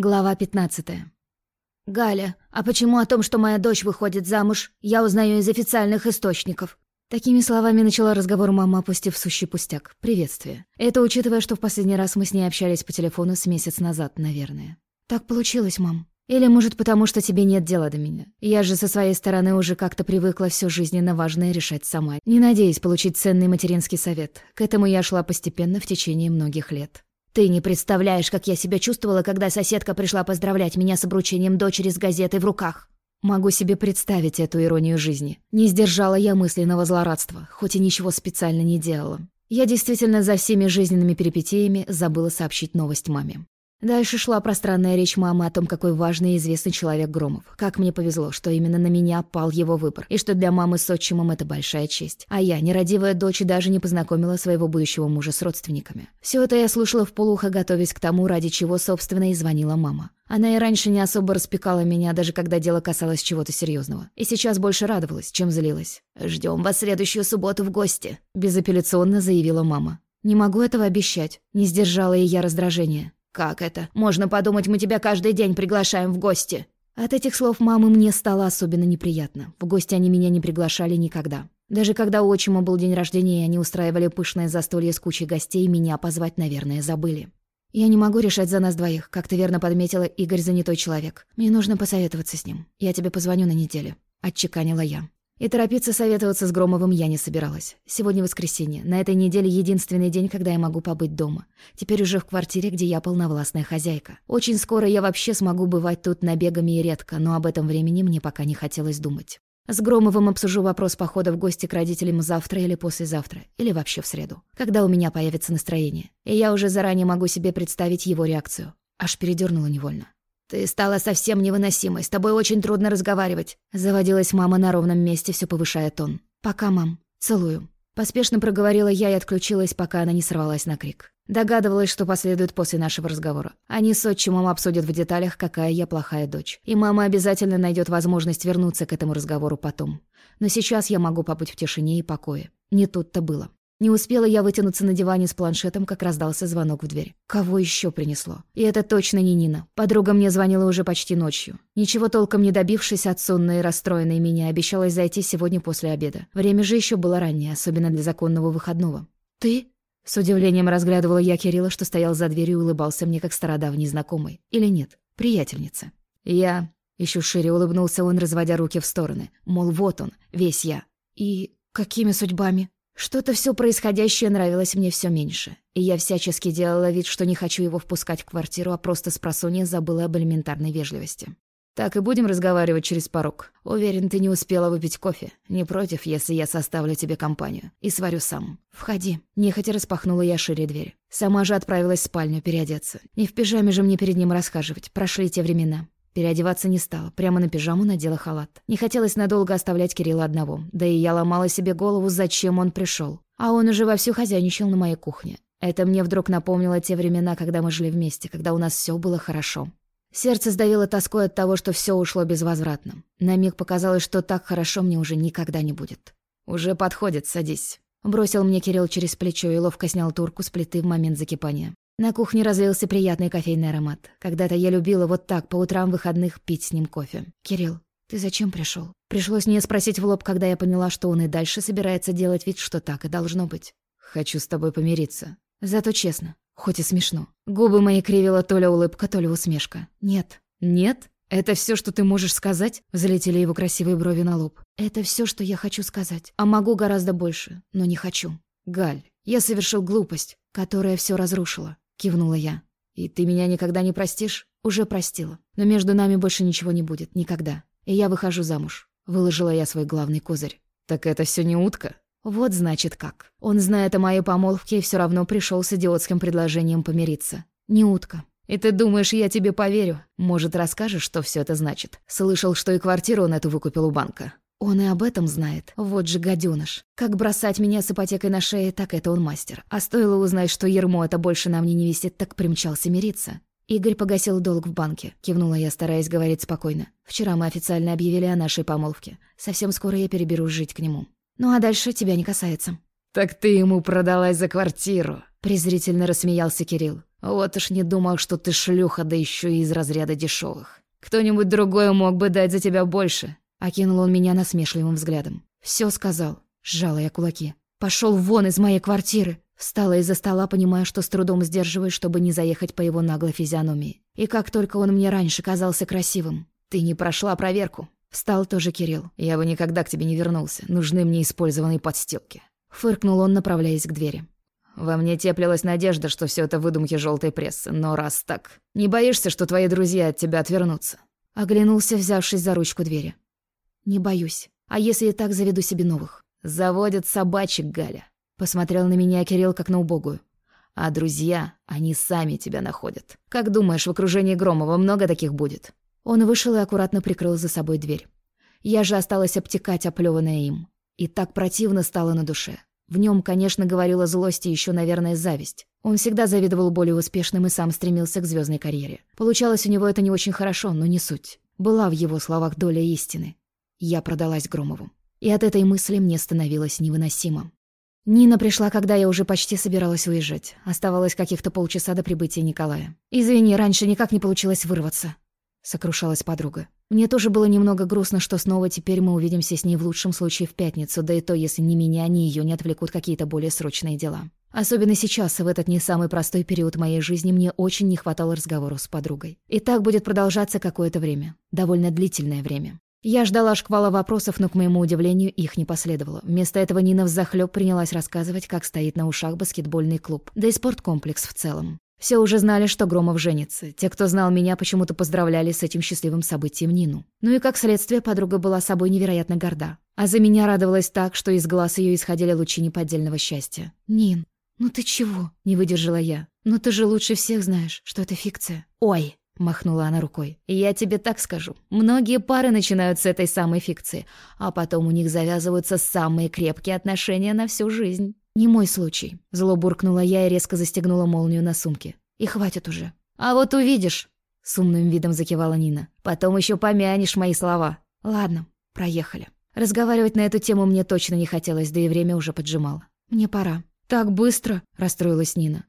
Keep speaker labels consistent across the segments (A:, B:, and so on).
A: Глава 15. «Галя, а почему о том, что моя дочь выходит замуж, я узнаю из официальных источников?» Такими словами начала разговор мама, опустив сущий пустяк. Приветствие. Это учитывая, что в последний раз мы с ней общались по телефону с месяц назад, наверное. «Так получилось, мам. Или, может, потому что тебе нет дела до меня. Я же со своей стороны уже как-то привыкла все жизненно важное решать сама, не надеясь получить ценный материнский совет. К этому я шла постепенно в течение многих лет. Ты не представляешь, как я себя чувствовала, когда соседка пришла поздравлять меня с обручением дочери с газетой в руках. Могу себе представить эту иронию жизни. Не сдержала я мысленного злорадства, хоть и ничего специально не делала. Я действительно за всеми жизненными перипетиями забыла сообщить новость маме. Дальше шла пространная речь мамы о том, какой важный и известный человек Громов. Как мне повезло, что именно на меня пал его выбор, и что для мамы с отчимом это большая честь. А я, нерадивая дочь, даже не познакомила своего будущего мужа с родственниками. Все это я слушала в полухо, готовясь к тому, ради чего, собственно, и звонила мама. Она и раньше не особо распекала меня, даже когда дело касалось чего-то серьезного. И сейчас больше радовалась, чем злилась. «Ждем вас следующую субботу в гости», — безапелляционно заявила мама. «Не могу этого обещать», — не сдержала и я раздражения. «Как это? Можно подумать, мы тебя каждый день приглашаем в гости». От этих слов мамы мне стало особенно неприятно. В гости они меня не приглашали никогда. Даже когда у отчима был день рождения, и они устраивали пышное застолье с кучей гостей, меня позвать, наверное, забыли. «Я не могу решать за нас двоих. Как ты верно подметила, Игорь занятой человек. Мне нужно посоветоваться с ним. Я тебе позвоню на неделе», — отчеканила я. И торопиться советоваться с Громовым я не собиралась. Сегодня воскресенье. На этой неделе единственный день, когда я могу побыть дома. Теперь уже в квартире, где я полновластная хозяйка. Очень скоро я вообще смогу бывать тут набегами и редко, но об этом времени мне пока не хотелось думать. С Громовым обсужу вопрос похода в гости к родителям завтра или послезавтра, или вообще в среду, когда у меня появится настроение. И я уже заранее могу себе представить его реакцию. Аж передернула невольно. «Ты стала совсем невыносимой, с тобой очень трудно разговаривать», — заводилась мама на ровном месте, все повышая тон. «Пока, мам. Целую». Поспешно проговорила я и отключилась, пока она не сорвалась на крик. Догадывалась, что последует после нашего разговора. Они с отчимом обсудят в деталях, какая я плохая дочь. И мама обязательно найдет возможность вернуться к этому разговору потом. Но сейчас я могу побыть в тишине и покое. Не тут-то было. Не успела я вытянуться на диване с планшетом, как раздался звонок в дверь. Кого еще принесло? И это точно не Нина. Подруга мне звонила уже почти ночью. Ничего толком не добившись от сонной и расстроенной меня, обещалась зайти сегодня после обеда. Время же еще было раннее, особенно для законного выходного. «Ты?» С удивлением разглядывала я Кирилла, что стоял за дверью и улыбался мне, как стародавний знакомый. Или нет, приятельница. «Я...» Еще шире улыбнулся он, разводя руки в стороны. Мол, вот он, весь я. «И какими судьбами?» Что-то все происходящее нравилось мне все меньше, и я всячески делала вид, что не хочу его впускать в квартиру, а просто с просонья забыла об элементарной вежливости. «Так и будем разговаривать через порог. Уверен, ты не успела выпить кофе. Не против, если я составлю тебе компанию. И сварю сам. Входи». Нехотя распахнула я шире дверь. Сама же отправилась в спальню переодеться. Не в пижаме же мне перед ним расхаживать. Прошли те времена. Переодеваться не стала, прямо на пижаму надела халат. Не хотелось надолго оставлять Кирилла одного, да и я ломала себе голову, зачем он пришел. А он уже вовсю хозяйничал на моей кухне. Это мне вдруг напомнило те времена, когда мы жили вместе, когда у нас все было хорошо. Сердце сдавило тоской от того, что все ушло безвозвратно. На миг показалось, что так хорошо мне уже никогда не будет. «Уже подходит, садись». Бросил мне Кирилл через плечо и ловко снял турку с плиты в момент закипания. На кухне разлился приятный кофейный аромат. Когда-то я любила вот так по утрам выходных пить с ним кофе. «Кирилл, ты зачем пришел? Пришлось мне спросить в лоб, когда я поняла, что он и дальше собирается делать вид, что так и должно быть. «Хочу с тобой помириться». Зато честно, хоть и смешно. Губы мои кривила то ли улыбка, то ли усмешка. «Нет». «Нет? Это все, что ты можешь сказать?» Залетели его красивые брови на лоб. «Это все, что я хочу сказать. А могу гораздо больше, но не хочу. Галь, я совершил глупость, которая все разрушила кивнула я. «И ты меня никогда не простишь?» «Уже простила. Но между нами больше ничего не будет. Никогда. И я выхожу замуж». Выложила я свой главный козырь. «Так это все не утка?» «Вот значит как. Он знает о моей помолвке и все равно пришел с идиотским предложением помириться. Не утка. И ты думаешь, я тебе поверю? Может, расскажешь, что все это значит? Слышал, что и квартиру он эту выкупил у банка. Он и об этом знает. Вот же гаденыш. Как бросать меня с ипотекой на шее, так это он мастер. А стоило узнать, что ермо это больше на мне не висит, так примчался мириться. Игорь погасил долг в банке. Кивнула я, стараясь говорить спокойно. Вчера мы официально объявили о нашей помолвке. Совсем скоро я переберусь жить к нему. Ну а дальше тебя не касается. «Так ты ему продалась за квартиру», — презрительно рассмеялся Кирилл. Вот уж не думал, что ты шлюха, да еще и из разряда дешевых. Кто-нибудь другой мог бы дать за тебя больше. Окинул он меня насмешливым взглядом. Все сказал. Сжала я кулаки. Пошел вон из моей квартиры. Встала из-за стола, понимая, что с трудом сдерживаюсь, чтобы не заехать по его наглой физиономии. И как только он мне раньше казался красивым. Ты не прошла проверку. Встал тоже Кирилл. Я бы никогда к тебе не вернулся. Нужны мне использованные подстилки. Фыркнул он, направляясь к двери. Во мне теплилась надежда, что все это выдумки желтой прессы, но раз так, не боишься, что твои друзья от тебя отвернутся?» Оглянулся, взявшись за ручку двери. «Не боюсь. А если я так заведу себе новых?» «Заводят собачек, Галя». Посмотрел на меня Кирилл как на убогую. «А друзья, они сами тебя находят. Как думаешь, в окружении Громова много таких будет?» Он вышел и аккуратно прикрыл за собой дверь. Я же осталась обтекать, оплеванная им. И так противно стало на душе. В нем, конечно, говорила злость и еще, наверное, зависть. Он всегда завидовал более успешным и сам стремился к звездной карьере. Получалось у него это не очень хорошо, но не суть. Была в его словах доля истины. Я продалась Громову. И от этой мысли мне становилось невыносимо. Нина пришла, когда я уже почти собиралась уезжать. Оставалось каких-то полчаса до прибытия Николая. «Извини, раньше никак не получилось вырваться», — сокрушалась подруга. Мне тоже было немного грустно, что снова теперь мы увидимся с ней в лучшем случае в пятницу, да и то, если ни меня, ни ее не отвлекут какие-то более срочные дела. Особенно сейчас, в этот не самый простой период моей жизни, мне очень не хватало разговору с подругой. И так будет продолжаться какое-то время. Довольно длительное время. Я ждала шквала вопросов, но, к моему удивлению, их не последовало. Вместо этого Нина взахлёб принялась рассказывать, как стоит на ушах баскетбольный клуб, да и спорткомплекс в целом. Все уже знали, что Громов женится. Те, кто знал меня, почему-то поздравляли с этим счастливым событием Нину. Ну и как следствие, подруга была собой невероятно горда. А за меня радовалась так, что из глаз ее исходили лучи неподдельного счастья. «Нин, ну ты чего?» — не выдержала я. «Ну ты же лучше всех знаешь, что это фикция». «Ой!» — махнула она рукой. «Я тебе так скажу. Многие пары начинают с этой самой фикции, а потом у них завязываются самые крепкие отношения на всю жизнь». «Не мой случай», — зло буркнула я и резко застегнула молнию на сумке. «И хватит уже». «А вот увидишь», — с умным видом закивала Нина. «Потом еще помянешь мои слова». «Ладно, проехали». Разговаривать на эту тему мне точно не хотелось, да и время уже поджимало. «Мне пора». «Так быстро?» — расстроилась Нина.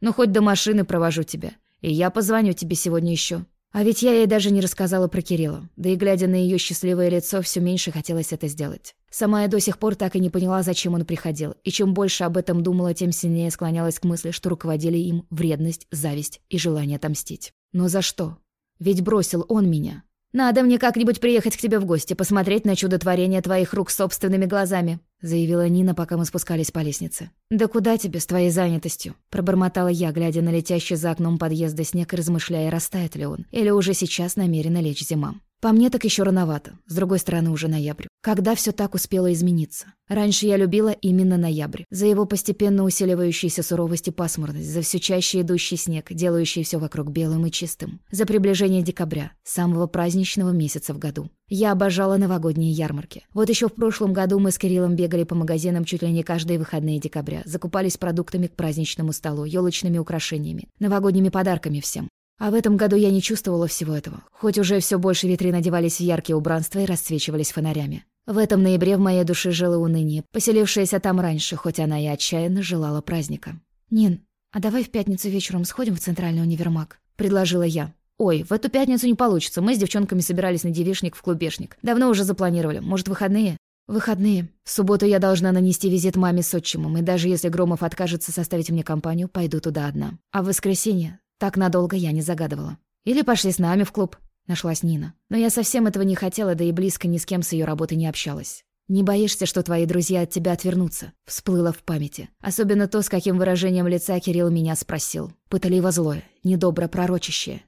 A: «Ну, хоть до машины провожу тебя. И я позвоню тебе сегодня еще. А ведь я ей даже не рассказала про Кирилла. Да и глядя на ее счастливое лицо, все меньше хотелось это сделать. Сама я до сих пор так и не поняла, зачем он приходил. И чем больше об этом думала, тем сильнее склонялась к мысли, что руководили им вредность, зависть и желание отомстить. Но за что? Ведь бросил он меня. «Надо мне как-нибудь приехать к тебе в гости, посмотреть на чудотворение твоих рук собственными глазами», заявила Нина, пока мы спускались по лестнице. «Да куда тебе с твоей занятостью?» пробормотала я, глядя на летящий за окном подъезда снег и размышляя, растает ли он, или уже сейчас намерена лечь зима. По мне так еще рановато. С другой стороны, уже ноябрь. Когда все так успело измениться? Раньше я любила именно ноябрь. За его постепенно усиливающейся суровость и пасмурность, за все чаще идущий снег, делающий все вокруг белым и чистым. За приближение декабря, самого праздничного месяца в году. Я обожала новогодние ярмарки. Вот еще в прошлом году мы с Кириллом бегали по магазинам чуть ли не каждые выходные декабря, закупались продуктами к праздничному столу, елочными украшениями, новогодними подарками всем. А в этом году я не чувствовала всего этого, хоть уже все больше витрин одевались в яркие убранства и расцвечивались фонарями. В этом ноябре в моей душе жило уныние, поселившееся там раньше, хоть она и отчаянно желала праздника. «Нин, а давай в пятницу вечером сходим в центральный универмаг?» — предложила я. «Ой, в эту пятницу не получится. Мы с девчонками собирались на девишник в клубешник. Давно уже запланировали. Может, выходные?» «Выходные. В субботу я должна нанести визит маме с отчимом, и даже если Громов откажется составить мне компанию, пойду туда одна. А в воскресенье так надолго я не загадывала. Или пошли с нами в клуб, нашлась Нина. Но я совсем этого не хотела, да и близко ни с кем с ее работой не общалась. «Не боишься, что твои друзья от тебя отвернутся?» Всплыло в памяти. Особенно то, с каким выражением лица Кирилл меня спросил. Пытливо злое, недобро пророчащее.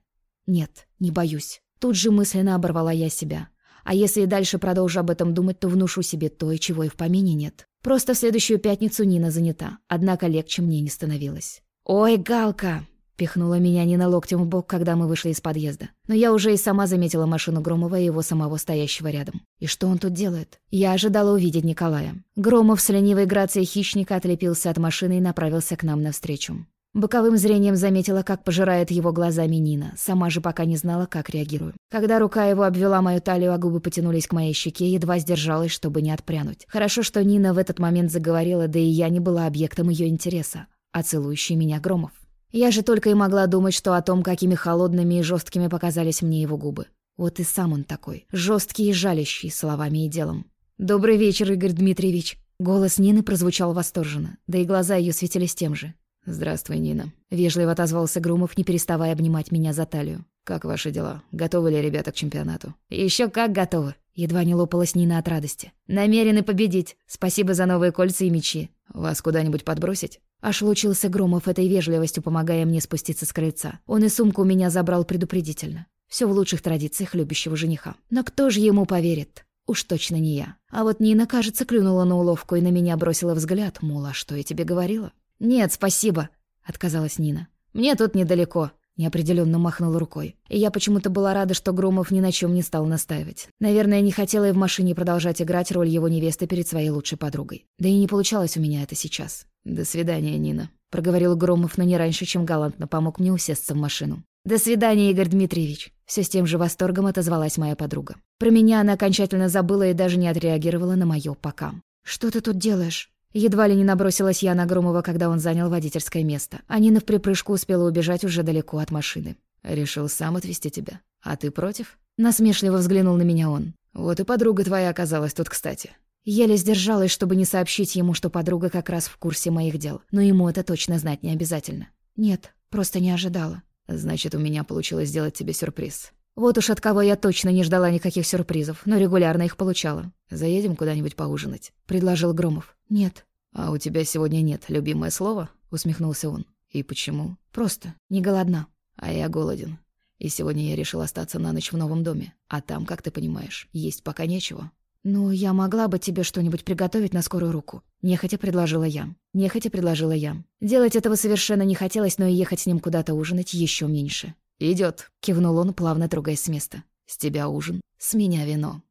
A: «Нет, не боюсь». Тут же мысленно оборвала я себя. А если и дальше продолжу об этом думать, то внушу себе то, и чего и в помине нет. Просто в следующую пятницу Нина занята, однако легче мне не становилось. «Ой, Галка!» Пихнула меня Нина локтем в бок, когда мы вышли из подъезда. Но я уже и сама заметила машину Громова и его самого стоящего рядом. И что он тут делает? Я ожидала увидеть Николая. Громов с ленивой грацией хищника отлепился от машины и направился к нам навстречу. Боковым зрением заметила, как пожирает его глазами Нина. Сама же пока не знала, как реагирую. Когда рука его обвела мою талию, а губы потянулись к моей щеке, едва сдержалась, чтобы не отпрянуть. Хорошо, что Нина в этот момент заговорила, да и я не была объектом ее интереса, а целующий меня Громов. Я же только и могла думать, что о том, какими холодными и жесткими показались мне его губы. Вот и сам он такой, жесткий и жалящий словами и делом. «Добрый вечер, Игорь Дмитриевич!» Голос Нины прозвучал восторженно, да и глаза ее светились тем же.
B: «Здравствуй, Нина», —
A: вежливо отозвался Грумов, не переставая обнимать меня за талию.
B: «Как ваши дела? Готовы ли ребята к чемпионату?»
A: Еще как готовы!» Едва не лопалась Нина от радости. «Намерены победить. Спасибо за новые кольца и мечи.
B: Вас куда-нибудь подбросить?»
A: Аж лучился Громов этой вежливостью, помогая мне спуститься с крыльца. Он и сумку у меня забрал предупредительно. Все в лучших традициях любящего жениха. Но кто же ему поверит? Уж точно не я. А вот Нина, кажется, клюнула на уловку и на меня бросила взгляд, мол, а что я тебе говорила? «Нет, спасибо», — отказалась Нина. «Мне тут недалеко». Неопределенно махнула рукой. И я почему-то была рада, что Громов ни на чем не стал настаивать. Наверное, не хотела и в машине продолжать играть роль его невесты перед своей лучшей подругой. Да и не получалось у меня это сейчас.
B: «До свидания, Нина», —
A: проговорил Громов, но не раньше, чем галантно помог мне усесться в машину. «До свидания, Игорь Дмитриевич!» Все с тем же восторгом отозвалась моя подруга. Про меня она окончательно забыла и даже не отреагировала на моё «пока». «Что ты тут делаешь?» Едва ли не набросилась я на Громова, когда он занял водительское место. А Нина в припрыжку успела убежать уже далеко от машины.
B: «Решил сам отвезти тебя. А ты против?»
A: Насмешливо взглянул на меня он.
B: «Вот и подруга твоя оказалась тут кстати».
A: Еле сдержалась, чтобы не сообщить ему, что подруга как раз в курсе моих дел. Но ему это точно знать не обязательно. «Нет, просто не ожидала».
B: Значит, у меня получилось сделать тебе сюрприз.
A: Вот уж от кого я точно не ждала никаких сюрпризов, но регулярно их получала.
B: Заедем куда-нибудь поужинать,
A: предложил Громов. Нет.
B: А у тебя сегодня нет любимое слово? усмехнулся он. И почему?
A: Просто не голодна.
B: А я голоден. И сегодня я решил остаться на ночь в новом доме. А там, как ты понимаешь, есть пока нечего.
A: «Ну, я могла бы тебе что-нибудь приготовить на скорую руку», — нехотя предложила я. Нехотя предложила я. Делать этого совершенно не хотелось, но и ехать с ним куда-то ужинать еще меньше.
B: Идет,
A: кивнул он, плавно трогаясь с места.
B: «С тебя ужин,
A: с меня вино».